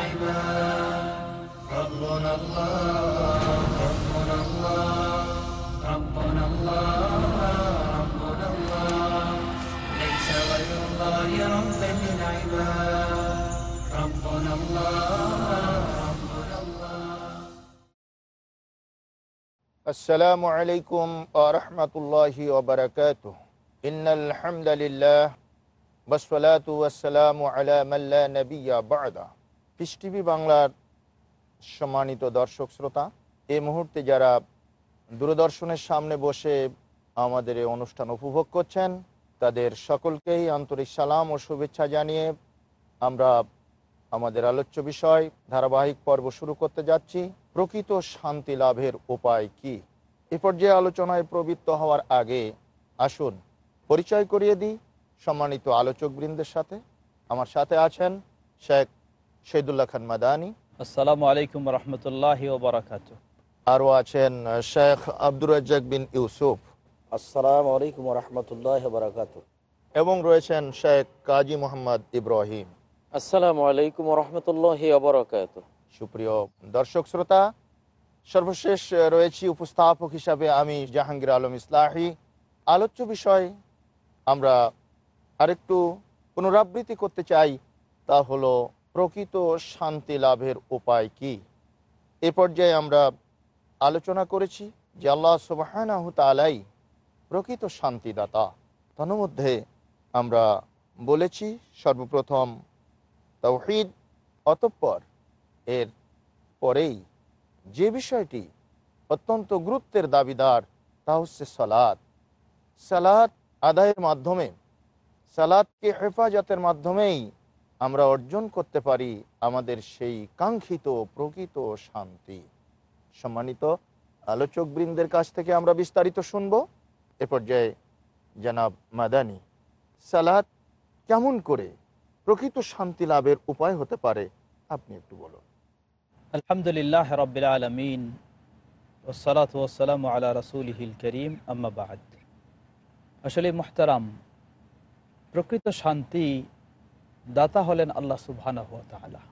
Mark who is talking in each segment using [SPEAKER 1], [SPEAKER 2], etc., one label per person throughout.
[SPEAKER 1] للعباد ربنا الله ربنا الله ربنا الله. ربنا الله ليس غير الله ربا للعباد ربنا الله ربنا الله.
[SPEAKER 2] السلام عليكم ورحمة الله وبركاته. إن الحمد لله والصلاة والسلام على من لا نبي بعد piece TV বাংলার সম্মানিত দর্শক শ্রোতা এই মুহূর্তে যারা দূরদর্শনের সামনে বসে আমাদের এই অনুষ্ঠান উপভোগ করছেন, তাদের সকলকেই আন্তরিক সালাম ও শুভেচ্ছা জানিয়ে আমরা আমাদের আলোচ্য বিষয়, ধারাবাহিক পর্ব শুরু করতে যাচ্ছি। প্রকৃত শান্তি লাভের উপায় কি? এ পর্যায়ে আলোচনায় প্রবৃত্ত হওয়ার আগে আসুন পরিচয় করিয়ে দিই। সম্মানিত আলোচক বৃন্দের সাথে আমার সাথে আছেন শেখ শহীদুল্লাহ খান মাদানি।
[SPEAKER 3] আসসালামু আলাইকুম রহমতুল্লাহ বারাকাত
[SPEAKER 2] আরও আছেন শেখ আব্দুর রাজ্জাক বিন ইউসুফ।
[SPEAKER 4] আসসালামু আলাইকুম রহমতুল্লাহ বারাকাত
[SPEAKER 2] এবং রয়েছেন শেখ কাজী মোহাম্মদ ইব্রাহিম।
[SPEAKER 4] আসসালামু আলাইকুম রহমতুল্লাহ বারাকাত
[SPEAKER 2] সুপ্রিয় দর্শক শ্রোতা সর্বশেষ রয়েছি উপস্থাপক হিসাবে আমি জাহাঙ্গীর আলম ইসলাহি। আলোচ্য বিষয় আমরা আরেকটু পুনরাবৃত্তি করতে চাই তা হলো প্রকৃত শান্তি লাভের উপায় কি? এ পর্যায়ে আমরা আলোচনা করেছি যে আল্লাহ সুবাহ তালাই প্রকৃত শান্তিদাতা। তন্মধ্যে আমরা বলেছি সর্বপ্রথম তৌহিদ অতঃপর এর পরেই যে বিষয়টি অত্যন্ত গুরুত্বের দাবিদার তা হচ্ছে সালাদ সালাদ আদায়ের মাধ্যমে সালাদকে হেফাজতের মাধ্যমেই আমরা অর্জন করতে পারি আমাদের সেই কাঙ্ক্ষিত প্রকৃত শান্তি। সম্মানিত আলোচক বৃন্দের কাছ থেকে আমরা বিস্তারিত শুনব। এ পর্যায়ে জানাব মাদানি সালাদ কেমন করে প্রকৃত শান্তি লাভের উপায় হতে পারে আপনি একটু বলুন।
[SPEAKER 3] আলহামদুলিল্লাহ রবিল আলমিন ওসালাত ওসালাম আলা রসুলহিল করিম আম্মাবাদ আসলে মোহতারাম, প্রকৃত শান্তি দাতা হলেন আল্লাহ সুবহানা হুয়া তালা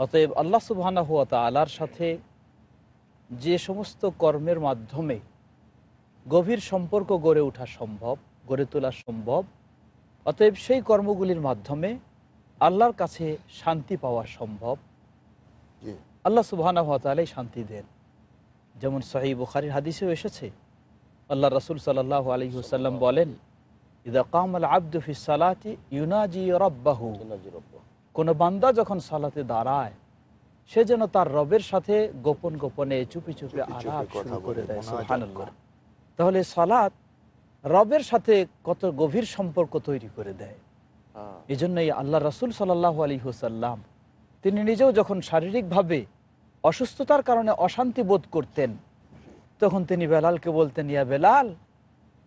[SPEAKER 3] অতএব আল্লাহ সুবহানা হুয়া তালার সাথে যে সমস্ত কর্মের মাধ্যমে গভীর সম্পর্ক গড়ে ওঠা সম্ভব গড়ে তোলা সম্ভব অতএব সেই কর্মগুলির মাধ্যমে আল্লাহর কাছে শান্তি পাওয়া সম্ভব। আল্লাহ সুবাহানা হাতালাই শান্তি দেন। যেমন সাহি বুখারির হাদিসেও এসেছে আল্লাহ রসুল সাল্লাহ আলী হুসাল্লাম বলেন ইদা কামাল আব্দুফি সালাতি ইউনাজি রব্বাহু। কোনো বান্দা যখন সালাতে দাঁড়ায় সে যেন তার রবের সাথে গোপন গোপনে চুপি চুপি আলাপ শুরু করে দেয়
[SPEAKER 2] মোনাজাত
[SPEAKER 3] সুবহানাল্লাহ।
[SPEAKER 2] করে।
[SPEAKER 3] তাহলে সালাত রবের সাথে কত গভীর সম্পর্ক তৈরি করে দেয়। এই জন্যই আল্লাহ রসুল সাল্লাহ আলী হুসাল্লাম তিনি নিজেও যখন শারীরিকভাবে অসুস্থতার কারণে অশান্তি বোধ করতেন তখন তিনি বেলালকে বলতেন ইয়া বেলাল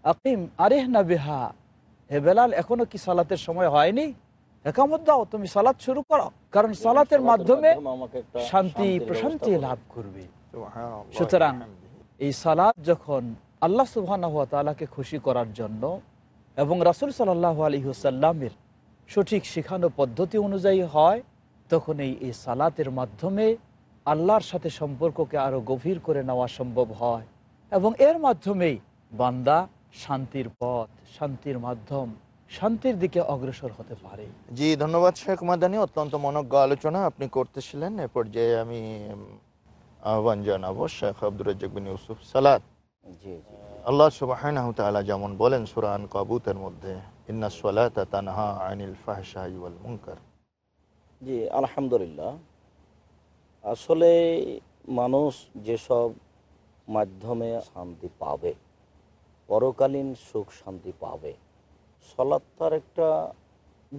[SPEAKER 3] আকিম আরেহ না বেহা। হে বেলাল এখনও কি সালাতের সময় হয়নি? একামত দাও তুমি সালাত শুরু করো। কারণ সালাতের মাধ্যমে শান্তি প্রশান্তি লাভ করবে। সুতরাং এই সালাদ যখন আল্লাহ সুবাহকে খুশি করার জন্য এবং রাসুল সাল্লাহ আলী হুসাল্লামের সঠিক শিখানো পদ্ধতি অনুযায়ী হয় তখন এই এই সালাতের মাধ্যমে আল্লাহর সাথে সম্পর্ককে আরও গভীর করে নেওয়া সম্ভব হয়। এবং এর মাধ্যমেই বান্দা শান্তির পথ শান্তির মাধ্যম শান্তির দিকে অগ্রসর হতে পারে।
[SPEAKER 2] জি ধন্যবাদ শেখ মাদানি অত্যন্ত মনজ্ঞ আলোচনা আপনি করতেছিলেন। এ পর্যায়ে আমি আহ্বান জানাব শেখ আব্দুর রাজ্জাক বিন ইউসুফ সালাদ
[SPEAKER 4] জি জি।
[SPEAKER 2] আল্লাহ সুবাহ যেমন বলেন সুরান কাবুতের মধ্যে ইন্না সালাতা তানহা আনিল ফাহশাই ওয়াল মুনকার।
[SPEAKER 4] জি আলহামদুলিল্লাহ। আসলে মানুষ যেসব মাধ্যমে শান্তি পাবে পরকালীন সুখ শান্তি পাবে। সলাৎ তার একটা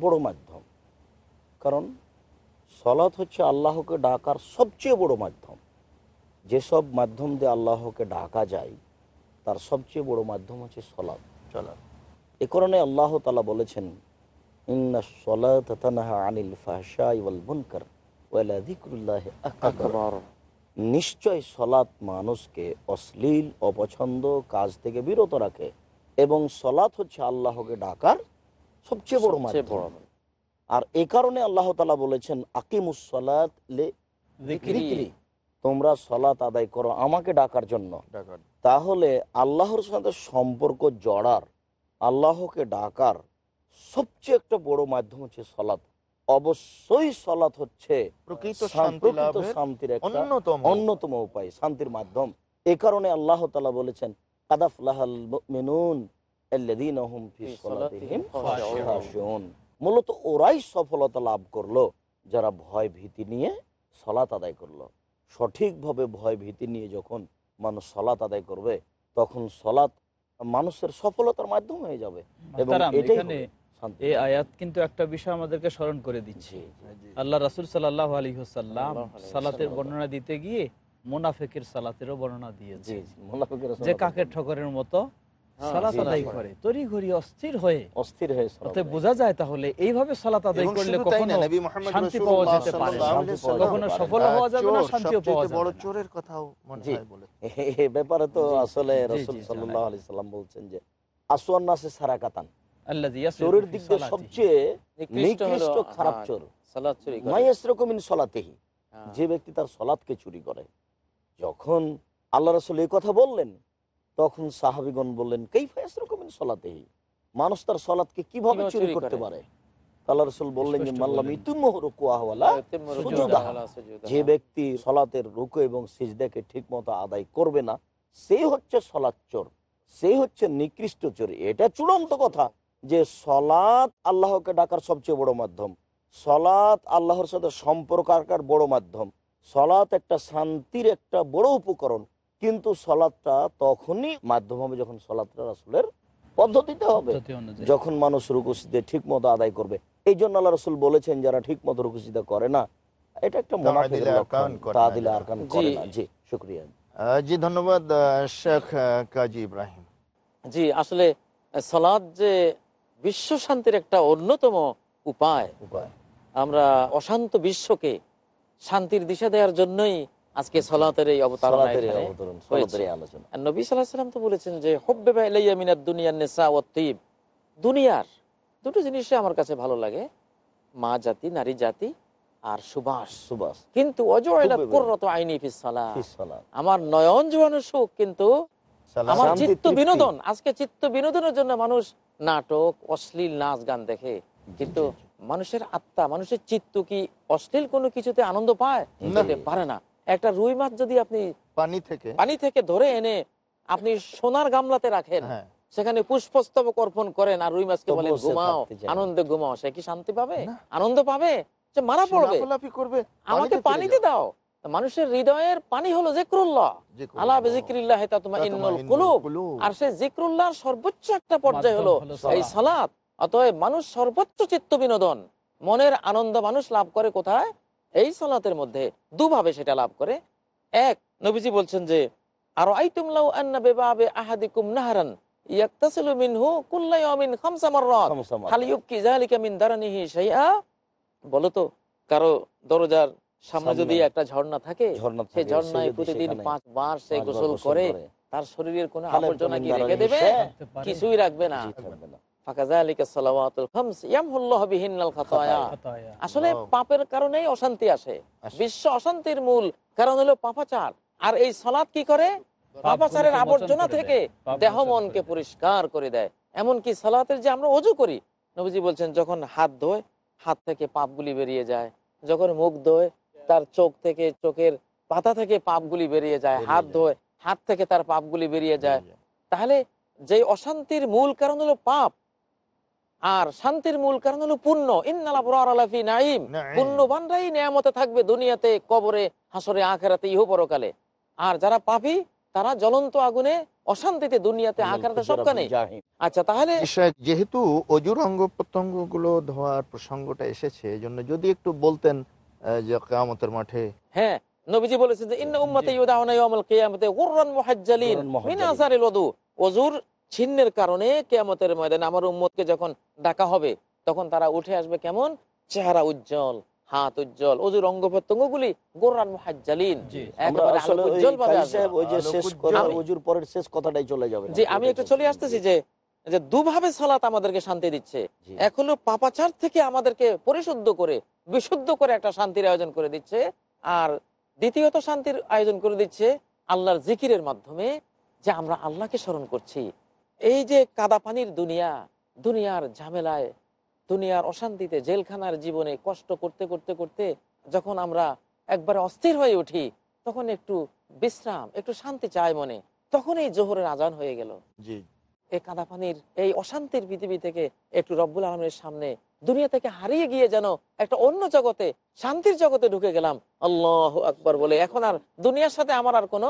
[SPEAKER 4] বড় মাধ্যম। কারণ সলাৎ হচ্ছে আল্লাহকে ডাকার সবচেয়ে বড় মাধ্যম। যেসব মাধ্যম দিয়ে আল্লাহকে ডাকা যায়, তার সবচেয়ে বড় মাধ্যম হচ্ছে সলাৎ।
[SPEAKER 2] চলো।
[SPEAKER 4] এ কারণে আল্লাহ তালা বলেছেন, ইন্না তানাহা আনিল ফাহশাই ওয়াল মুনকার ওয়ালা যিকরুল্লাহি আকবার। নিশ্চয় সলাৎ মানুষকে অশ্লীল অপছন্দ কাজ থেকে বিরত রাখে এবং সলাৎ হচ্ছে আল্লাহকে ডাকার সবচেয়ে বড়
[SPEAKER 5] বড়
[SPEAKER 4] আর এ কারণে আল্লাহ তালা বলেছেন আকিমুস সলাত লে তোমরা সলাত আদায় করো আমাকে ডাকার জন্য। তাহলে আল্লাহর সাথে সম্পর্ক জড়ার আল্লাহকে ডাকার সবচেয়ে একটা বড় মাধ্যম হচ্ছে সলাৎ। অবশ্যই সলাৎ হচ্ছে।
[SPEAKER 2] প্রকৃত
[SPEAKER 4] শান্তির একটা
[SPEAKER 2] অন্যতম
[SPEAKER 4] অন্যতম উপায় শান্তির মাধ্যম। এ কারণে আল্লাহ তালা বলেছেন কাদাফলাহাল। মূলত ওরাই সফলতা লাভ করল যারা ভয় ভীতি নিয়ে সলাত আদায় করল। সঠিকভাবে ভয় ভীতি নিয়ে যখন মানুষ সলাত আদায় করবে তখন সলাত মানুষের সফলতার মাধ্যম হয়ে যাবে। এবং এটাই
[SPEAKER 3] এই আয়াত কিন্তু একটা বিষয় আমাদেরকে স্মরণ করে দিচ্ছে। আল্লাহ রাসুল সাল্লাহ আলী হোসাল্লাম সালাতের বর্ণনা দিতে গিয়ে মোনাফেকের সালাতেরও বর্ণনা দিয়েছে। যে কাকের ঠকরের মতো
[SPEAKER 5] হ্যাঁ,
[SPEAKER 3] সালাত আদায় করে তরি অস্থির হয়ে।
[SPEAKER 4] অস্থির হয়ে
[SPEAKER 3] অতএব বোঝা যায় তাহলে এইভাবে সালাত আদায় করলে
[SPEAKER 2] শুধু তাই না,
[SPEAKER 3] কখনো শান্তি পাওয়া যেতে পারে না।
[SPEAKER 2] সাল্লাল্লাহু আলাইহি ওয়াসাল্লাম
[SPEAKER 3] কখনো সফল হওয়া যাবে না শান্তিও পাওয়া
[SPEAKER 2] সবচেয়ে বড় চোরের কথাও মনে হয় বলে।
[SPEAKER 4] এ ব্যাপারে তো আসলে সাল্লাম বলছেন যে আসওয়ান নাসে সারাকাতান।
[SPEAKER 3] আল্লাযী ইয়াসরিফু
[SPEAKER 4] চোরের দিক দিয়ে সবচেয়ে
[SPEAKER 5] নিকৃষ্ট
[SPEAKER 4] খারাপ
[SPEAKER 5] হ্যাঁ,
[SPEAKER 4] চোর।
[SPEAKER 5] সালাত চুরি
[SPEAKER 4] সলাতেহি।
[SPEAKER 5] হ্যাঁ।
[SPEAKER 4] যে ব্যক্তি তার সলাৎকে চুরি করে। যখন আল্লাহ রসুল এই কথা বললেন তখন সাহাবিগণ বললেন কেই ফায়াসরকমিন সলাতেহি? মানুষ তার সলাৎকে কীভাবে
[SPEAKER 5] কীভাবে
[SPEAKER 4] চুরি করতে পারে? আল্লাহ রসুল বললেন যে মাল্লাম ব্যক্তি সলাতের রুকু এবং সিজদাকে ঠিক মতো আদায় করবে না সে হচ্ছে সলাৎ চোর। সে হচ্ছে নিকৃষ্ট চোর। এটা চূড়ান্ত কথা। যে সলাৎ আল্লাহকে ডাকার সবচেয়ে বড় মাধ্যম। সলাৎ আল্লাহর সাথে সম্পর্ক রাখার বড় মাধ্যম। সলাৎ একটা শান্তির একটা বড় উপকরণ। কিন্তু সলাৎটা তখনই মাধ্যম হবে যখন সলাৎটা রাসুলের পদ্ধতিতে হবে। যখন মানুষ রুকুসিদে ঠিক মতো আদায় করবে। এই জন্য আল্লাহ রসুল বলেছেন যারা ঠিক মতো রুকুসিদা করে না এটা একটা
[SPEAKER 5] জি।
[SPEAKER 4] শুক্রিয়া।
[SPEAKER 2] জি ধন্যবাদ শেখ কাজী ইব্রাহিম।
[SPEAKER 5] জি আসলে সালাদ যে বিশ্ব শান্তির একটা অন্যতম উপায়।
[SPEAKER 4] উপায়।
[SPEAKER 5] আমরা অশান্ত বিশ্বকে শান্তির দিশা দেওয়ার জন্যই আজকে সলাতের এই অবতারণা নবী সাল্লাম তো বলেছেন যে হব্বে বা ইলাইয়া মিনাদ দুনিয়ার দুটো জিনিসই আমার কাছে ভালো লাগে মা জাতি নারী জাতি আর সুবাস।
[SPEAKER 4] সুবাস।
[SPEAKER 5] কিন্তু আইনি। আমার নয়ন জোয়ানো সুখ কিন্তু আমার চিত্ত বিনোদন আজকে চিত্ত বিনোদনের জন্য মানুষ নাটক অশ্লীল নাচ গান দেখে। কিন্তু মানুষের আত্মা মানুষের চিত্ত কি অশ্লীল কোনো কিছুতে আনন্দ পায়? পারে না। একটা রুই মাছ যদি আপনি
[SPEAKER 2] পানি থেকে।
[SPEAKER 5] পানি থেকে ধরে এনে আপনি সোনার গামলাতে রাখেন
[SPEAKER 2] হ্যাঁ।
[SPEAKER 5] সেখানে পুষ্পস্তবক অর্পণ করেন আর রুই মাছকে বলেন ঘুমাও আনন্দে ঘুমাও। সে কি শান্তি পাবে? আনন্দ পাবে? সে মারা পড়বে?
[SPEAKER 2] করবে
[SPEAKER 5] আমাকে পানিতে দাও। মানুষের হৃদয়ের পানি হলো জিক্রুল্লাহ। আর সেই জিক্রুল্লাহর সর্বোচ্চ একটা পর্যায় হলো এই
[SPEAKER 3] সালাত।
[SPEAKER 5] অতএব মানুষ সর্বোচ্চ চিত্ত বিনোদন মনের আনন্দ মানুষ লাভ করে কোথায়? এই সালাতের মধ্যে দুভাবে সেটা লাভ করে। এক নবীজি বলছেন যে আর আইতুমলাউ আন্না বেবাবে আহাদিকুম নাহারান ইয়াক্তাসিলু মিনহু কুল্লা ইয়াউমিন খামসা মাররাত। হাল ইউবকি যালিকা মিন দারানিহি শাইআ। বলো কারও দরজার সামনে যদি একটা ঝর্ণা থাকে সেই ঝর্ণায় প্রতিদিন পাঁচবার সে গোসল করে তার শরীরের কোনো আবর্জনা কি রেখে দেবে। কিছুই রাখবে না। আসলে পাপের কারণেই অশান্তি আসে। বিশ্ব অশান্তির মূল কারণ হলো পাপাচার। আর এই সালাত কি করে? পাপাচারের আবর্জনা থেকে দেহ মনকে পরিষ্কার করে দেয়। এমনকি সালাতের যে আমরা অজু করি নবীজি বলছেন যখন হাত ধোয় হাত থেকে পাপগুলি বেরিয়ে যায়। যখন মুখ ধোয় তার চোখ থেকে চোখের পাতা থেকে পাপগুলি বেরিয়ে যায় হাত ধোয় হাত থেকে তার পাপগুলি বেরিয়ে যায়। তাহলে যে অশান্তির মূল কারণ হলো পাপ আর শান্তির মূল কারণ হলো পুণ্য। ইন্নাল নাইম পুণ্যবানরাই নিয়ামতে থাকবে দুনিয়াতে কবরে হাসরে আখেরাতে ইহ পরকালে। আর যারা পাপি তারা জ্বলন্ত আগুনে অশান্তিতে দুনিয়াতে আখেরাতে সবখানে। আচ্ছা তাহলে
[SPEAKER 2] যেহেতু অজুর অঙ্গ প্রত্যঙ্গগুলো ধোয়ার প্রসঙ্গটা এসেছে এই জন্য যদি একটু বলতেন যে কেয়ামতের মাঠে।
[SPEAKER 5] হ্যাঁ নবীজি বলেছেন যে ইন্না উম্মতে ইউদাউনা ইয়াউমাল কিয়ামতে গুররান মুহাজ্জালিন মিন আসারিল ওযু ওযুর ছিন্নের কারণে কিয়ামতের ময়দানে আমার উম্মতকে যখন ডাকা হবে তখন তারা উঠে আসবে কেমন? চেহারা উজ্জ্বল হাত উজ্জ্বল ওজুর অঙ্গ প্রত্যঙ্গগুলি গোররান মুহাজ্জালিন। একেবারে
[SPEAKER 4] আসলে ওই
[SPEAKER 5] উজ্জ্বল ভাবে আসবে।
[SPEAKER 4] ওই যে শেষ কথা ওজুর পরের শেষ কথাটাই চলে যাবে।
[SPEAKER 5] জি আমি একটু চলে আসতেছি যে যে দুভাবে সালাত আমাদেরকে শান্তি দিচ্ছে। এক হলো পাপাচার থেকে আমাদেরকে পরিশুদ্ধ করে বিশুদ্ধ করে একটা শান্তির আয়োজন করে দিচ্ছে। আর দ্বিতীয়ত শান্তির আয়োজন করে দিচ্ছে আল্লাহর জিকিরের মাধ্যমে যে আমরা আল্লাহকে স্মরণ করছি। এই যে কাদা পানির দুনিয়া দুনিয়ার ঝামেলায় দুনিয়ার অশান্তিতে জেলখানার জীবনে কষ্ট করতে করতে করতে যখন আমরা একবারে অস্থির হয়ে উঠি তখন একটু বিশ্রাম একটু শান্তি চায় মনে তখন এই জোহরের আজান হয়ে গেল। এই কাদা পানির এই অশান্তির পৃথিবী থেকে একটু রব্বুল আলমের সামনে দুনিয়া থেকে হারিয়ে গিয়ে যেন একটা অন্য জগতে শান্তির জগতে ঢুকে গেলাম। আল্লাহ আকবর বলে এখন আর দুনিয়ার সাথে আমার আর কোনো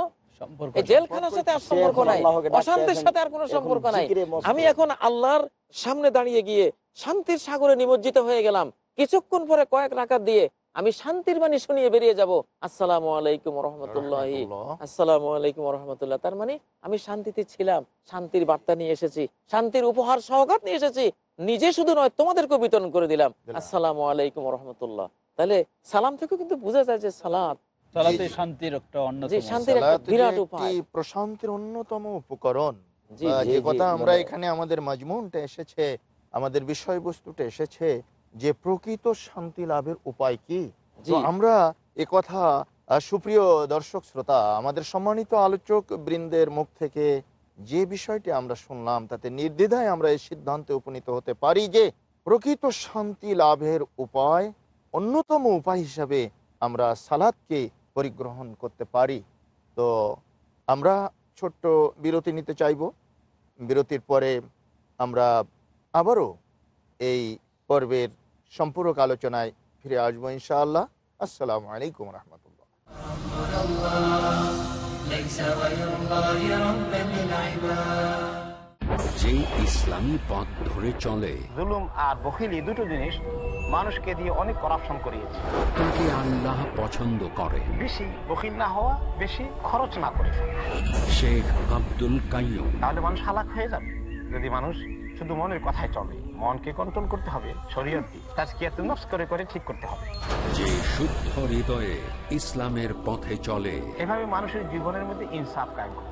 [SPEAKER 5] জেলখানার সাথে আর সম্পর্ক নাই। অশান্তির সাথে আর কোনো সম্পর্ক নাই। আমি এখন আল্লাহর সামনে দাঁড়িয়ে গিয়ে শান্তির সাগরে নিমজ্জিত হয়ে গেলাম। কিছুক্ষণ পরে কয়েক রাকাত দিয়ে আমি শান্তির বাণী শুনিয়ে বেরিয়ে যাব। আসসালামু আলাইকুম রহমতুল্লাহি।
[SPEAKER 2] রহমতুল্লাহ।
[SPEAKER 5] আসসালামু আলাইকুম রহমতুল্লাহ। তার মানে আমি শান্তিতে ছিলাম শান্তির বার্তা নিয়ে এসেছি শান্তির উপহার সহগাত নিয়ে এসেছি। নিজে শুধু নয় তোমাদেরকে বিতরণ করে দিলাম। আসসালামু আলাইকুম রহমতুল্লাহ। তাহলে সালাম থেকেও কিন্তু বোঝা যায় যে সালাত
[SPEAKER 3] সালাতে শান্তির একটা অন্যতম
[SPEAKER 5] জি, শান্তির একটা
[SPEAKER 2] সালাত যে
[SPEAKER 5] বিরাট উপায়।
[SPEAKER 2] প্রশান্তির অন্যতম উপকরণ।
[SPEAKER 5] জি
[SPEAKER 2] যে কথা আমরা এখানে আমাদের মাজমুনটা এসেছে আমাদের বিষয়বস্তুটা এসেছে যে প্রকৃত শান্তি লাভের উপায় কি? তো আমরা এ কথা সুপ্রিয় দর্শক শ্রোতা আমাদের সম্মানিত আলোচক বৃন্দের মুখ থেকে যে বিষয়টি আমরা শুনলাম তাতে নির্দ্বিধায় আমরা এই সিদ্ধান্তে উপনীত হতে পারি যে প্রকৃত শান্তি লাভের উপায় অন্যতম উপায় হিসাবে আমরা সালাদকে পরিগ্রহণ করতে পারি। তো আমরা ছোট্ট বিরতি নিতে চাইব। বিরতির পরে আমরা আবারও এই পর্বের সম্পূরক আলোচনায় ফিরে আসব ইনশাআল্লাহ। আসসালামু আলাইকুম রহমতুল্লাহ।
[SPEAKER 6] যে ইসলামী পথ ধরে চলে
[SPEAKER 7] জুলুম আর বখিলি দুটো জিনিস মানুষকে দিয়ে অনেক করাপশন করিয়েছে।
[SPEAKER 6] আল্লাহ পছন্দ করে।
[SPEAKER 7] বেশি না হওয়া বেশি খরচ না
[SPEAKER 6] শেখ আব্দুল
[SPEAKER 7] তাহলে মানুষ যাবে যদি মানুষ শুধু মনের কথায় চলে। মনকে কন্ট্রোল করতে হবে শরীয়ত দিয়ে। তাজকিয়াত নফস করে করে ঠিক করতে হবে।
[SPEAKER 6] যে শুদ্ধ হৃদয়ে ইসলামের পথে চলে।
[SPEAKER 7] এভাবে মানুষের জীবনের মধ্যে ইনসাফ কায়েম হবে।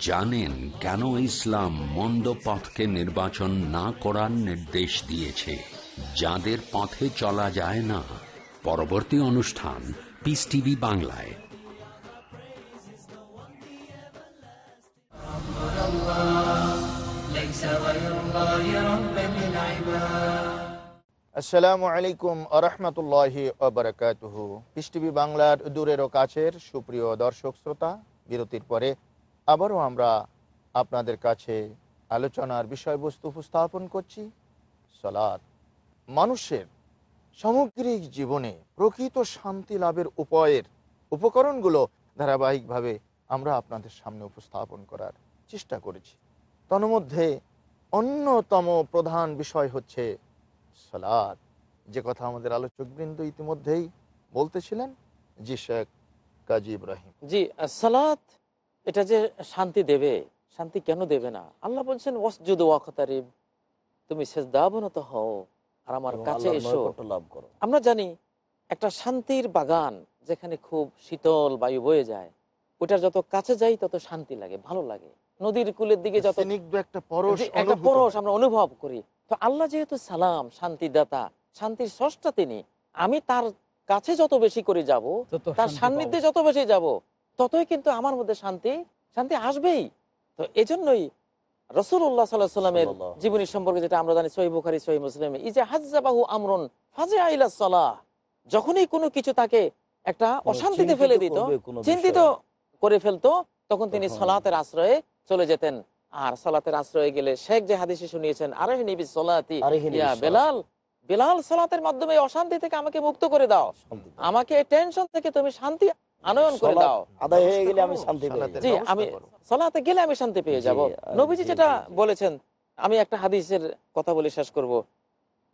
[SPEAKER 6] জানেন কেন ইসলাম মন্দ পথকে নির্বাচন না করার নির্দেশ দিয়েছে। যাদের পথে চলা যায় না। পরবর্তী অনুষ্ঠান পিস টিভি বাংলায়।
[SPEAKER 2] আসসালামু আলাইকুম আরহামতুল্লাহি পিস টিভি বাংলার দূরের ও কাছের সুপ্রিয় দর্শক, শ্রোতা, বিরতির পরে আবারও আমরা আপনাদের কাছে আলোচনার বিষয়বস্তু উপস্থাপন করছি সলাদ মানুষের সামগ্রিক জীবনে প্রকৃত শান্তি লাভের উপায়ের উপকরণগুলো ধারাবাহিকভাবে আমরা আপনাদের সামনে উপস্থাপন করার চেষ্টা করেছি। তন্মধ্যে অন্যতম প্রধান বিষয় হচ্ছে সলাদ যে কথা আমাদের আলোচকবৃন্দ ইতিমধ্যেই বলতেছিলেন, জি শেখ কাজী ইব্রাহিম।
[SPEAKER 5] জি সালাত এটা যে শান্তি দেবে শান্তি কেন দেবে না? আল্লাহ বলছেন ওয়াসজুদ ওয়াকতারিব তুমি সেজদাবনত হও আর আমার কাছে এসো।
[SPEAKER 4] লাভ করো।
[SPEAKER 5] আমরা জানি একটা শান্তির বাগান যেখানে খুব শীতল বায়ু বয়ে যায় ওটার যত কাছে যাই তত শান্তি লাগে ভালো লাগে। নদীর কুলের দিকে যত
[SPEAKER 2] একটা পরশ
[SPEAKER 5] একটা পরশ আমরা অনুভব করি। তো আল্লাহ যেহেতু সালাম শান্তিদাতা শান্তির স্রষ্টা তিনি আমি তার কাছে যত বেশি করে যাব তার সান্নিধ্যে যত বেশি যাব ততই কিন্তু আমার মধ্যে শান্তি শান্তি আসবেই। তো এজন্যই রসুল্লাহ সাল্লাহ সাল্লামের জীবনী সম্পর্কে যেটা আমরা জানি সহি বুখারি সহি মুসলিম ইজে হাজাবাহু আমরন ফাজে আইলা সালাহ যখনই কোনো কিছু তাকে একটা অশান্তিতে ফেলে দিত চিন্তিত করে ফেলতো তখন তিনি সলাতের আশ্রয়ে চলে যেতেন। আর সলাতের আশ্রয়ে গেলে শেখ যে হাদিসে শুনিয়েছেন আরে নিবি সলাতি ইয়া বেলাল বেলাল সলাতের মাধ্যমে অশান্তি থেকে আমাকে মুক্ত করে দাও। আমাকে টেনশন থেকে তুমি শান্তি আনয়ন করে দাও।
[SPEAKER 4] আদায় হয়ে গেলে আমি শান্তি পেয়ে
[SPEAKER 5] জি আমি সলাতে গেলে আমি শান্তি পেয়ে যাব। নবীজি যেটা। বলেছেন আমি একটা হাদিসের কথা বলে শেষ করব।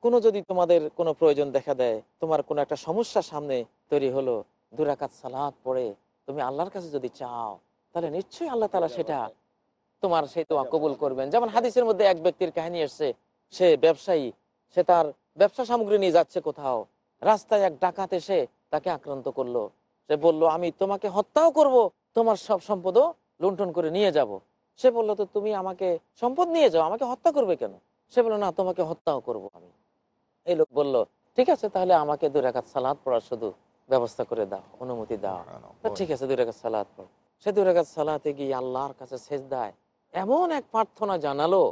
[SPEAKER 5] কোনো যদি তোমাদের কোনো প্রয়োজন দেখা দেয় তোমার কোনো একটা সমস্যা সামনে তৈরি হলো দুরাকাত সালাত পড়ে তুমি আল্লাহর কাছে যদি চাও তাহলে নিশ্চয়ই আল্লাহ তালা সেটা তোমার সেই তোমা কবুল করবেন। যেমন হাদিসের মধ্যে এক ব্যক্তির কাহিনী এসছে সে ব্যবসায়ী সে তার ব্যবসা সামগ্রী নিয়ে যাচ্ছে কোথাও রাস্তায় এক ডাকাত এসে তাকে আক্রান্ত করল। সে বলল আমি তোমাকে হত্যাও করব তোমার সব সম্পদও লুণ্ঠন করে নিয়ে যাব। সে বলল তো তুমি আমাকে সম্পদ নিয়ে যাও আমাকে হত্যা করবে কেন? সে বলল না তোমাকে হত্যাও করব আমি। এই লোক বলল ঠিক আছে তাহলে আমাকে দুই রাকাত সালাদ পড়ার শুধু ব্যবস্থা করে দাও অনুমতি দাও। ঠিক আছে দুই রেখাত সালাত পড়। সে দুই রেখাত সালাতে গিয়ে আল্লাহর কাছে শেষ দেয় এমন এক প্রার্থনা জানালো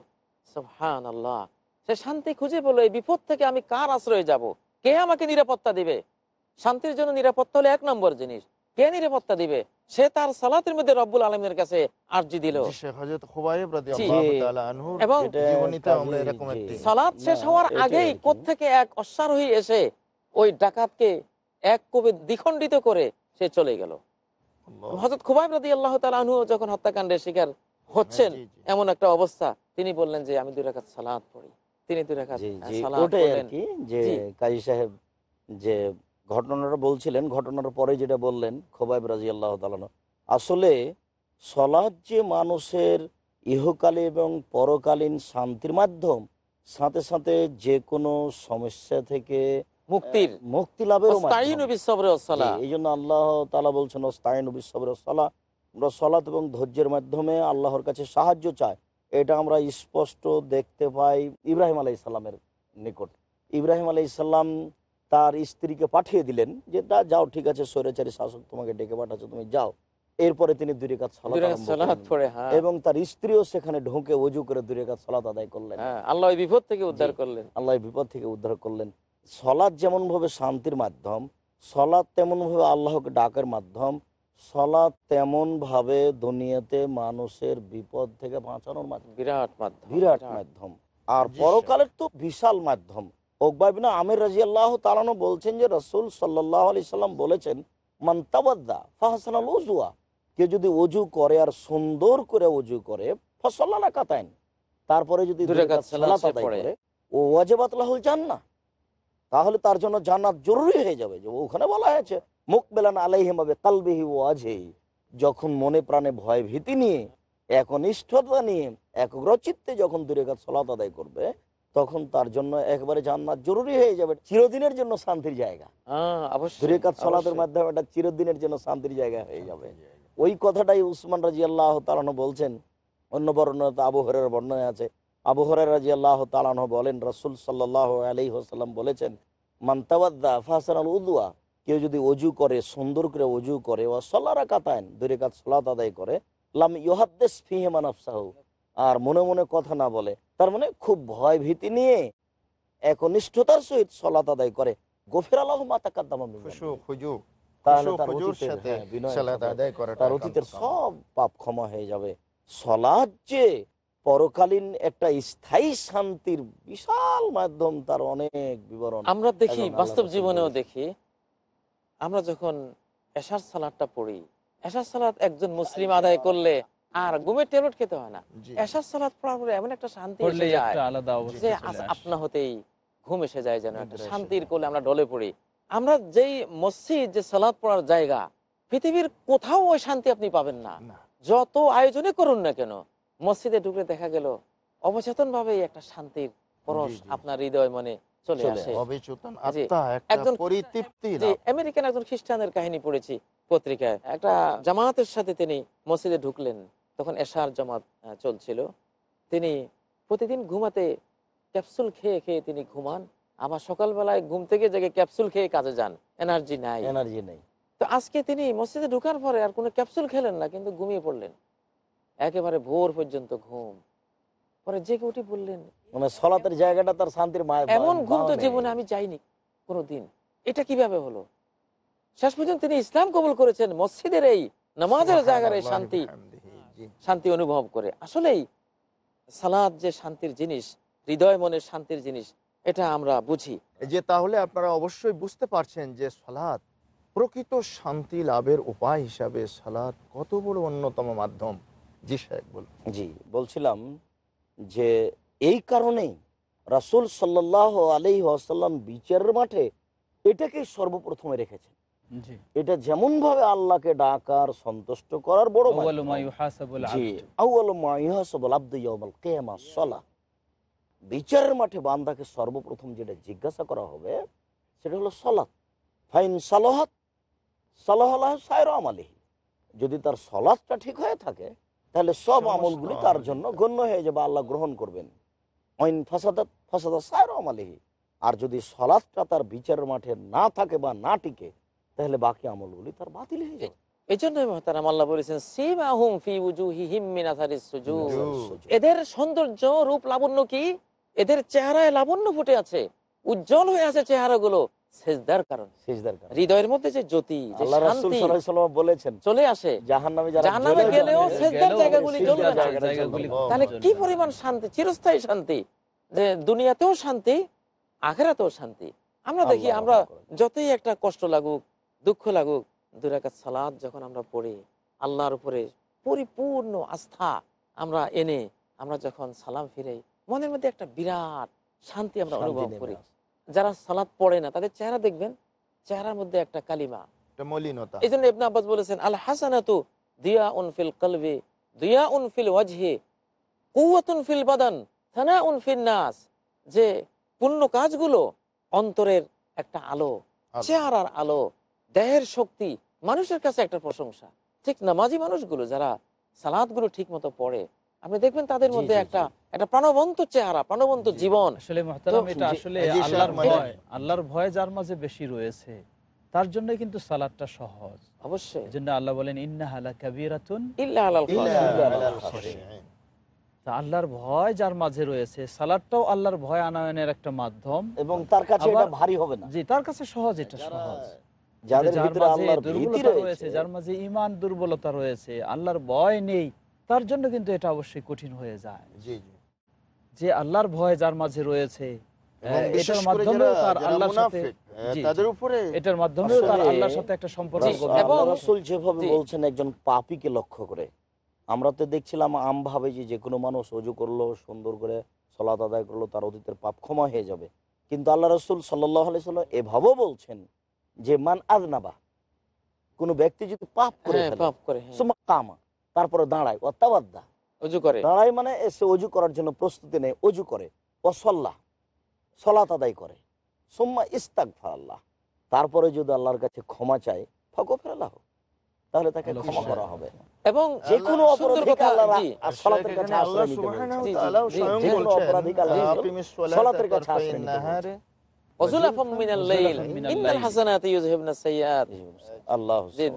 [SPEAKER 5] হান আল্লাহ সে শান্তি খুঁজে বলল এই বিপদ থেকে আমি কার আশ্রয়ে যাব? কে আমাকে নিরাপত্তা দিবে? শান্তির জন্য নিরাপত্তা হলো এক নম্বর জিনিস। কে নিরাপত্তা দিবে? সে তার সালাতের মধ্যে রব্বুল আলমের কাছে আর্জি দিল।
[SPEAKER 2] জি, শেখ হযরত খুবাইব
[SPEAKER 5] জি।
[SPEAKER 2] রাদিয়াল্লাহু তাআলা আনহুর
[SPEAKER 5] এবং
[SPEAKER 4] যেটা
[SPEAKER 2] জীবনীতে আমরা
[SPEAKER 4] কাজী-
[SPEAKER 2] এরকম
[SPEAKER 4] জি।
[SPEAKER 2] একটি
[SPEAKER 5] সালাদ শেষ হওয়ার আগেই
[SPEAKER 4] আর কি।
[SPEAKER 5] কোত্থেকে এক অশ্বারোহী এসে ওই ডাকাতকে এক কবে দ্বিখণ্ডিত করে সে চলে গেল। হজরত খুবাইব রাদি আল্লাহ তালু যখন হত্যাকাণ্ডের শিকার হচ্ছেন। এমন একটা অবস্থা। তিনি বললেন যে আমি দুই রাকাত সালাদ পড়ি। তিনি দুই
[SPEAKER 4] জি
[SPEAKER 5] সালাত
[SPEAKER 4] যে কাজী সাহেব যে ঘটনাটা বলছিলেন ঘটনার পরে যেটা বললেন খোবাইব রাজি আল্লাহ তালানো আসলে সলাদ যে মানুষের ইহকালে এবং পরকালীন শান্তির মাধ্যম সাথে সাথে যে কোনো সমস্যা থেকে
[SPEAKER 5] মুক্তির
[SPEAKER 4] মুক্তি লাভের এই জন্য আল্লাহ তালা বলছেন ওস্তাইন সলা। আমরা সলাত এবং ধৈর্যের মাধ্যমে আল্লাহর কাছে সাহায্য চাই। এটা আমরা স্পষ্ট দেখতে পাই ইব্রাহিম আলাই ইসলামের নিকট। ইব্রাহিম আলাই ইসলাম তার স্ত্রীকে পাঠিয়ে দিলেন যে তা যাও ঠিক আছে স্বৈরাচারী শাসক তোমাকে ডেকে পাঠাচ্ছে তুমি যাও। এরপরে তিনি করলেন।
[SPEAKER 5] পড়ে হ্যাঁ।
[SPEAKER 4] এবং তার স্ত্রীও সেখানে ঢুকে অজু করে দুই রেখাত সালাত আদায় করলেন।
[SPEAKER 5] হ্যাঁ, আল্লাহ বিপদ থেকে উদ্ধার করলেন।
[SPEAKER 4] আল্লাহ বিপদ থেকে উদ্ধার করলেন। সলাদ যেমন ভাবে শান্তির মাধ্যম সলাদ তেমন ভাবে আল্লাহকে ডাকের মাধ্যম সলাদ তেমন ভাবে দুনিয়াতে মানুষের বিপদ থেকে বাঁচানোর মাধ্যম।
[SPEAKER 5] বিরাট মাধ্যম
[SPEAKER 4] বিরাট। মাধ্যম। আর পরকালের তো বিশাল মাধ্যম। ওকবাবিনা আমির রাজি আল্লাহ তালানো বলছেন যে রসুল সাল্লাহ আলি সাল্লাম বলেছেন মন্তাবাদ্দা ফাহসানাল উজুয়া কেউ যদি অজু করে আর সুন্দর করে অজু করে ফসল্লা কাতাইন তারপরে যদি ও তাহলে তার জন্য জান্নাত জরুরি হয়ে যাবে। যে ওখানে বলা হয়েছে মুকবেলান আলাইহিম হবে কালবিহি ওয়াজেই যখন মনে প্রাণে ভয় ভীতি নিয়ে একনিষ্ঠতা নিয়ে একগ্রচিত্তে যখন দুরেকাত সলাত আদায় করবে তখন তার জন্য একবারে জান্নাত জরুরি হয়ে যাবে চিরদিনের জন্য শান্তির জায়গা। দুরেকাত সলাতের মাধ্যমে এটা চিরদিনের জন্য শান্তির জায়গা হয়ে যাবে। ওই কথাটাই উসমান রাজি আল্লাহ তালানো বলছেন। অন্য বর্ণনাতে আবু হরের বর্ণনা আছে। আবু হরের রাজি আল্লাহ তালানো বলেন রসুল সাল্লাহ আলি হাসাল্লাম বলেছেন মান্তাবাদ্দা ফাহসান আল উদুয়া কেউ যদি অজু করে সুন্দর করে অজু করে ও সল্লারা কাতায়ন দুই কাত সলাত আদায় করে লাম ইহাদ্দেস ফিহেমান আফসাহু আর মনে মনে কথা না বলে তার মানে খুব ভয় ভীতি নিয়ে একনিষ্ঠতার সহিত সলাত আদায় করে। গফির আল্লাহ মাতা কাদ্দামা মিন তার অতীতের, হ্যাঁ, বিনয়ের
[SPEAKER 2] সালাত
[SPEAKER 4] সাথে
[SPEAKER 2] আদায় করাটা
[SPEAKER 4] তার
[SPEAKER 2] একান্ত
[SPEAKER 4] অতীতের
[SPEAKER 2] উত্তম।
[SPEAKER 4] সব পাপ ক্ষমা হয়ে যাবে। সলাদ যে পরকালীন একটা স্থায়ী শান্তির বিশাল মাধ্যম তার অনেক বিবরণ
[SPEAKER 5] আমরা দেখি বাস্তব জীবনেও দেখি আমরা যখন এশার সালাদটা পড়ি এশার সালাদ একজন মুসলিম আদায় করলে আর ঘুমের ট্যাবলেট খেতে হয় না
[SPEAKER 2] জি।
[SPEAKER 5] এশার সালাদ পড়ার পরে এমন একটা শান্তি এসে যায় যে। আপনা হতেই ঘুম এসে যায় যেন একটা শান্তির। কোলে আমরা ডলে পড়ি আমরা যেই মসজিদ যে সালাদ পড়ার জায়গা পৃথিবীর কোথাও ওই শান্তি আপনি পাবেন না। যত আয়োজনই করুন না কেন মসজিদে ঢুকে দেখা গেল অবচেতন ভাবে একটা শান্তির পরশ। আপনার হৃদয় মনে চলে আসে একজন-। আমেরিকান একজন খ্রিস্টানের কাহিনী পড়েছি পত্রিকায় একটা জামাতের সাথে তিনি মসজিদে ঢুকলেন তখন এশার জামাত চলছিল। তিনি প্রতিদিন ঘুমাতে ক্যাপসুল খেয়ে খেয়ে তিনি ঘুমান। আবার সকালবেলায় ঘুম থেকে জেগে ক্যাপসুল খেয়ে কাজে যান। এনার্জি নাই।
[SPEAKER 4] এনার্জি নেই।
[SPEAKER 5] তো আজকে তিনি মসজিদে ঢোকার পরে আর কোনো ক্যাপসুল খেলেন না কিন্তু ঘুমিয়ে পড়লেন। একেবারে ভোর পর্যন্ত ঘুম। পরে জেগে উঠে বললেন
[SPEAKER 4] মানে সলাতের জায়গাটা তার শান্তির মায়
[SPEAKER 5] এমন ঘুম তো জীবনে আমি যাইনি কোনোদিন। এটা কীভাবে হলো? শেষ পর্যন্ত তিনি ইসলাম কবুল করেছেন। মসজিদের এই নামাজের জায়গার এই শান্তি। শান্তি অনুভব করে। আসলেই সালাদ যে শান্তির জিনিস হৃদয় মনের শান্তির জিনিস এটা আমরা বুঝি।
[SPEAKER 2] যে তাহলে আপনারা অবশ্যই বুঝতে পারছেন যে সালাদ প্রকৃত শান্তি লাভের উপায় হিসাবে সালাদ কত বড় অন্যতম মাধ্যম। জি সাহেব
[SPEAKER 4] জি বলছিলাম যে এই কারণেই রাসুল সাল্লাহ আলি আসাল্লাম বিচারের মাঠে এটাকে সর্বপ্রথমে রেখেছেন। এটা যেমন ভাবে আল্লাহকে ডাকার সন্তুষ্ট করার বড়। বিচারের মাঠে বান্দাকে সর্বপ্রথম যেটা জিজ্ঞাসা করা হবে সেটা হলো সলাৎ। ফাইন সালাহাত সালাহ সাইর আমালিহি। যদি তার সলাৎটা ঠিক হয়ে থাকে তাহলে সব আমলগুলি তার জন্য গণ্য হয়ে যাবে আল্লাহ গ্রহণ করবেন। অইন ফাসাদাত ফাসাদা সাইর আমালিহি। আর যদি সলাৎটা তার বিচারের মাঠে না থাকে বা না টিকে তাহলে বাকি আমলগুলি তার বাতিল হয়ে যাবে।
[SPEAKER 5] এই জন্য মহতারাম আল্লাহ বলেছেন মিন। এদের সৌন্দর্য রূপ লাবণ্য কি? এদের চেহারায় লাবণ্য ফুটে আছে উজ্জ্বল হয়ে আছে চেহারাগুলো সেজদার কারণে।
[SPEAKER 4] সিজদার কারণে।
[SPEAKER 5] হৃদয়ের মধ্যে যে জ্যোতি যে শান্তি
[SPEAKER 4] সাল্লাল্লাহু আলাইহি ওয়াসাল্লাম বলেছেন
[SPEAKER 5] চলে আসে।
[SPEAKER 4] জাহান্নামে যারা
[SPEAKER 5] জাহান্নামে গেলেও সেজদার জায়গাগুলি জ্বলবে না।
[SPEAKER 4] জায়গাটা
[SPEAKER 3] জায়গাগুলি
[SPEAKER 4] জ্বলবে।
[SPEAKER 5] তাহলে কি। পরিমাণ শান্তি? চিরস্থায়ী শান্তি? যে দুনিয়াতেও শান্তি আখেরাতেও শান্তি? আমরা দেখি আমরা যতই একটা কষ্ট লাগুক দুঃখ লাগুক দুরাকাত সালাদ যখন আমরা পড়ি আল্লাহর উপরে পরিপূর্ণ আস্থা আমরা এনে আমরা যখন সালাম ফিরে মনের মধ্যে একটা বিরাট শান্তি আমরা অনুভব করি। যারা সালাদ পড়ে না তাদের চেহারা দেখবেন চেহারার মধ্যে একটা কালিমা। এই জন্য ইবনে আব্বাস বলেছেন আল হাসানাতু দিয়া উন ফিল কলবে দিয়া উন ফিল ওয়াজহে কুয়াতুন ফিল বাদান থানা উন ফিল নাস। যে পুণ্য কাজগুলো অন্তরের একটা আলো। চেহারার আলো দেহের শক্তি মানুষের কাছে একটা প্রশংসা। ঠিক নামাজি মানুষগুলো যারা সালাদগুলো ঠিক মতো পড়ে আপনি দেখবেন তাদের মধ্যে একটা একটা প্রাণবন্ত চেহারা প্রাণবন্ত জীবন।
[SPEAKER 3] আসলে এটা আসলে আল্লাহর ভয় আল্লাহর ভয় যার মাঝে বেশি রয়েছে তার জন্য কিন্তু সালাদটা সহজ।
[SPEAKER 5] অবশ্যই।
[SPEAKER 3] জন্য আল্লাহ বলেন ইন্না হালা কাবিরাতুন আল্লাহর ভয় যার মাঝে রয়েছে সালাদটাও আল্লাহর ভয় আনয়নের একটা মাধ্যম।
[SPEAKER 4] এবং তার কাছে এটা ভারী হবে না।
[SPEAKER 3] জি তার কাছে সহজ এটা সহজ।
[SPEAKER 4] যাদের
[SPEAKER 3] যার
[SPEAKER 4] ভিতরে
[SPEAKER 3] মাঝে
[SPEAKER 4] আল্লাহর ভীতি
[SPEAKER 3] রয়েছে
[SPEAKER 4] রয়েছে
[SPEAKER 3] যার মাঝে দুর্বলতা রয়েছে আল্লাহর ভয় নেই তার জন্য কিন্তু এটা অবশ্যই কঠিন হয়ে যায়।
[SPEAKER 2] জি জি।
[SPEAKER 3] যে আল্লাহর ভয় যার মাঝে রয়েছে
[SPEAKER 2] এবং
[SPEAKER 3] আহ,
[SPEAKER 2] বিশেষ
[SPEAKER 3] এটার
[SPEAKER 2] করে
[SPEAKER 3] তার আল্লাহর সাথে
[SPEAKER 2] মুনাফিক, আহ,
[SPEAKER 3] জি,
[SPEAKER 2] তাদের উপরে
[SPEAKER 3] এটার মাধ্যমেও তার আল্লাহর সাথে একটা সম্পর্ক
[SPEAKER 5] এবং-
[SPEAKER 3] তোলা।
[SPEAKER 4] যেভাবে বলছেন একজন পাপিকে লক্ষ্য করে আমরা তো দেখছিলাম আম ভাবে যে যে কোনো মানুষ অজু করল সুন্দর করে সলাত আদায় করল তার অতীতের পাপ ক্ষমা হয়ে যাবে। কিন্তু আল্লাহ রসুল সাল্লাহ সাল্লাম এভাবেও বলছেন যে মান আজনাবা কোনো ব্যক্তি যদি পাপ করে
[SPEAKER 5] হ্যাঁ, পাপ করে হ্যাঁ।
[SPEAKER 4] কামা তারপরে দাঁড়ায় অত্যাবাদ্দা
[SPEAKER 5] অজু করে।
[SPEAKER 4] দাঁড়ায় মানে এসে অজু করার জন্য প্রস্তুতি নেয় অজু করে অসল্লাহ সলাত আদায় করে। সোম্মা ইস্তাক আল্লাহ তারপরে যদি আল্লাহর কাছে ক্ষমা চায় ফকো ফেরাল্লাহ তাহলে তাকে ক্ষমা করা হবে।
[SPEAKER 5] এবং
[SPEAKER 4] যে কোনো অপরাধীকে আল্লাহ। সলাতের কাছে আশ্রয় নিতে
[SPEAKER 2] স্বয়ং
[SPEAKER 4] যে কোনো অপরাধীকে আল্লাহ
[SPEAKER 2] আকিমিস
[SPEAKER 4] সলাতের কাছে আশ্রয় নিতে
[SPEAKER 2] নাহারে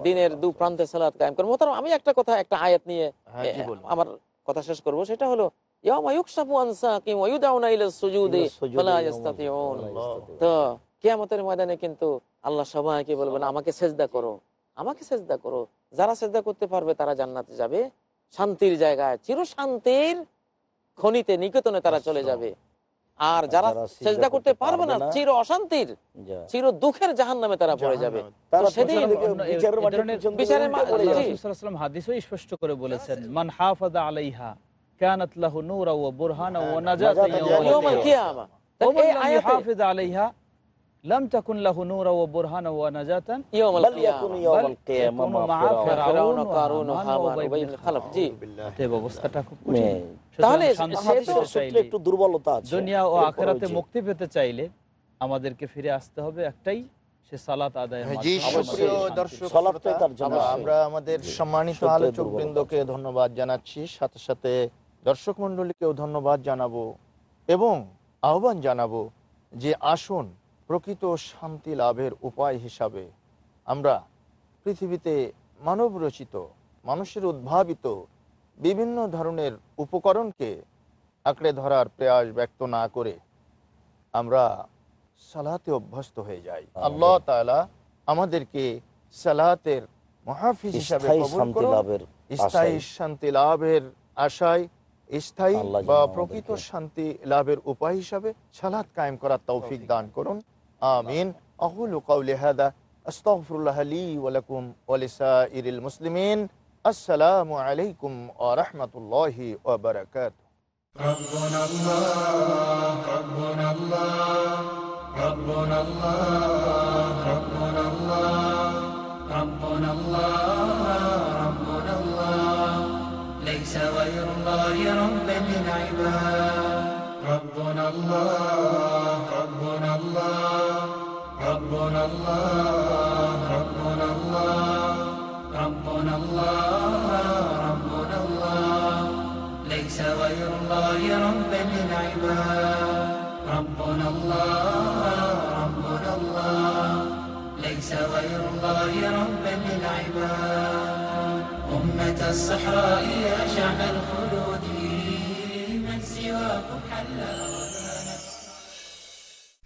[SPEAKER 5] দিনের দু প্রান্তে সালাত কায়েম করেন আমি একটা কথা একটা আয়াত নিয়ে
[SPEAKER 2] হ্যাঁ।
[SPEAKER 5] আমার কথা শেষ করব। সেটা হলো কিয়ামতের ময়দানে কিন্তু আল্লাহ সবাইকে বলবেন আমাকে সেজদা করো। আমাকে সেজদা করো। যারা সেজদা করতে পারবে তারা জান্নাতে যাবে। শান্তির জায়গায় চির শান্তির খনিতে নিকেতনে তারা চলে যাবে। আর যারা চেষ্টা করতে পারবে না চির অশান্তির চির দুঃখের জাহান নামে তারা পড়ে যাবে সেদিন
[SPEAKER 3] হাদিসও স্পষ্ট করে বলেছেন মান হাফাদা আলাইহা কানাত লাহু নূরা ওয়া বুরহানা ওয়া নাজাতা
[SPEAKER 4] নাজাতা
[SPEAKER 3] ইয়াওমাল কিয়ামা
[SPEAKER 5] কিয়ামা তাহলে এই আয়াতে
[SPEAKER 3] হাফিজ আলাইহা ওয়া
[SPEAKER 5] কারুন,
[SPEAKER 3] হামান
[SPEAKER 5] হামান,
[SPEAKER 3] ওয়া
[SPEAKER 5] উবাই
[SPEAKER 3] উবাই
[SPEAKER 5] ইবনে খালাফ, জি।
[SPEAKER 3] অবস্থাটা খুব কঠিন।
[SPEAKER 4] হ্যাঁ।
[SPEAKER 5] তাহলে
[SPEAKER 4] সূত্রে একটু দুর্বলতা আছে।
[SPEAKER 3] দুনিয়া ও আখেরাতে মুক্তি পেতে চাইলে আমাদেরকে ফিরে আসতে হবে একটাই সে সালাত
[SPEAKER 2] হ্যাঁ,
[SPEAKER 4] জন্য।
[SPEAKER 2] আমরা আমাদের সম্মানিত আলোচক বৃন্দকে ধন্যবাদ জানাচ্ছি। সাথে সাথে দর্শক মন্ডলীকেও ধন্যবাদ জানাব এবং আহ্বান জানাব যে আসুন প্রকৃত শান্তি লাভের উপায় হিসাবে আমরা পৃথিবীতে মানব রচিত মানুষের উদ্ভাবিত বিভিন্ন ধরনের উপকরণকে আঁকড়ে ধরার প্রয়াস ব্যক্ত না করে আমরা সালাতে অভ্যস্ত হয়ে যাই। আল্লাহ। তাআলা আমাদেরকে সালাতের মহাফিজ হিসাবে
[SPEAKER 4] স্থায়ী শান্তি লাভের আশায়।
[SPEAKER 2] শান্তি লাভের আশায় স্থায়ী বা প্রকৃত শান্তি লাভের উপায় হিসাবে সালাত কায়েম করার তৌফিক দান করুন। آمين. أقول قولي هذا. أستغفر الله لي ولكم ولسائر المسلمين. السلام عليكم ورحمة الله وبركاته.
[SPEAKER 1] ربنا الله ربنا الله ربنا الله ربنا الله ربنا الله ربنا الله. ليس غير الله رب العباد ربنا الله. ربنا الله ربنا الله ربنا الله ربنا الله. ليس غير الله ربا للعباد ربنا الله ربنا الله. ليس غير الله ربا للعباد أمة الصحراء يا شعب الخلود.